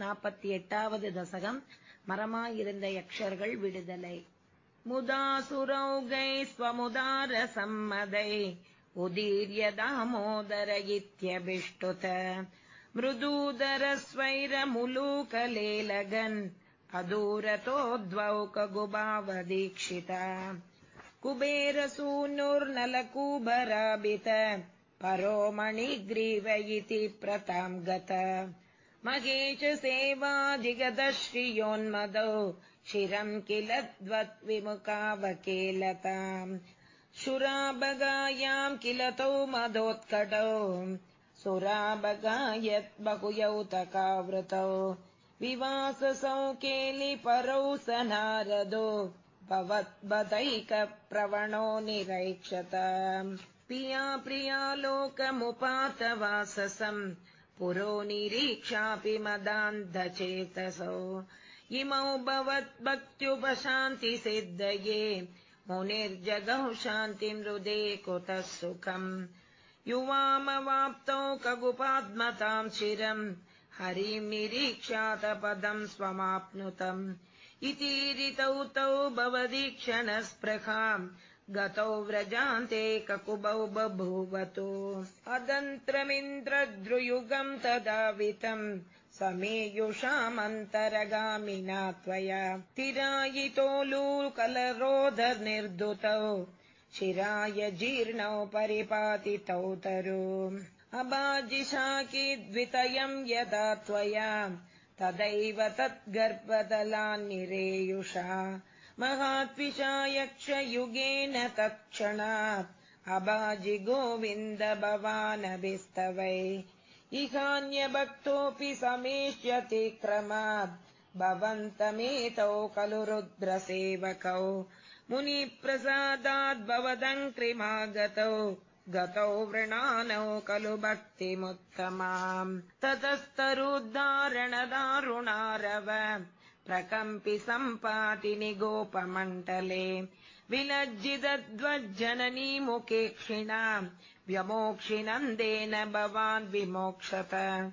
நாற்பத்தி எட்டாவது தசகம் மரமாயிருந்த யக்ஷர்கள் விடுதலை मुदासुरौगै स्वमुदारसम्मदै उदीर्य दामोदर इत्यभिष्टुत मृदूदरस्वैरमुलूकलेलगन् अदूरतो द्वौ कगुबावदीक्षिता कुबेरसूनुर्नलकूबराभित परो मणिग्रीव इति प्रताम् गत महेश सेवाधिगतश्रियोन्मदौ शिरम् किल द्वद्विमुखावकेलताम् शुराबगायाम् किल तौ मदोत्कटौ। सुराबगायत् बहुयौतकावृतौ। विवाससौ केलिपरौ स नारदो भवद्बदैकप्रवणो निरैक्षत पिया प्रियालोकमुपातवाससम् पुरो निरीक्षापि मदान्धचेतसौ इमौ भवद्भक्त्युपशान्तिसिद्धये मुनिर्जगौ शान्तिम् हृदे कुतः सुखम्। युवामवाप्तौ कगुपाद्मताम् चिरम् हरिम् निरीक्षातपदम् स्वमाप्नुतम्। इतीरितौ तौ भवदीक्षणस्पृहाम् गतौ व्रजान्ते ककुबौ बभूवतो। अदन्त्रमिन्द्रद्रुयुगम् तदावितम् समेयुषामन्तरगामिना त्वया। तिरायितोलूकलरोधनिर्दुतौ शिराय जीर्णौ परिपातितौ तरु। अबाजिशाकिद्वितयम् यदा त्वया तदैव तद्गर्भदलान्निरेयुषा महात्विषा यक्षयुगेन तत्क्षणात् अबाजि गोविन्द भवानभिस्तवै। इहान्यभक्तोऽपि समेष्यति क्रमात्। भवन्तमेतौ खलु रुद्रसेवकौ। मुनिप्रसादाद्भवदङ्क्रिमागतौ गतौ वृणानौ खलु भक्तिमुत्तमाम्। ततस्तरुद्धारणदारुणारव प्रकम्पि सम्पातिनि गोपमण्डले। विलज्जिदध्वज्जननी मुखेक्षिणा व्यमोक्षिनन्देन भवान् विमोक्षत।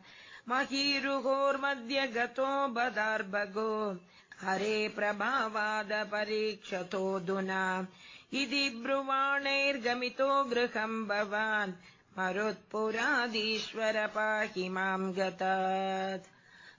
महीरुहोर्मध्य गतो बदार्भगो। हरे प्रभावादपरीक्षतोऽधुना इति ब्रुवाणैर्गमितो गृहम् भवान्। मरुत्पुरादीश्वर पाहि माम् गतात्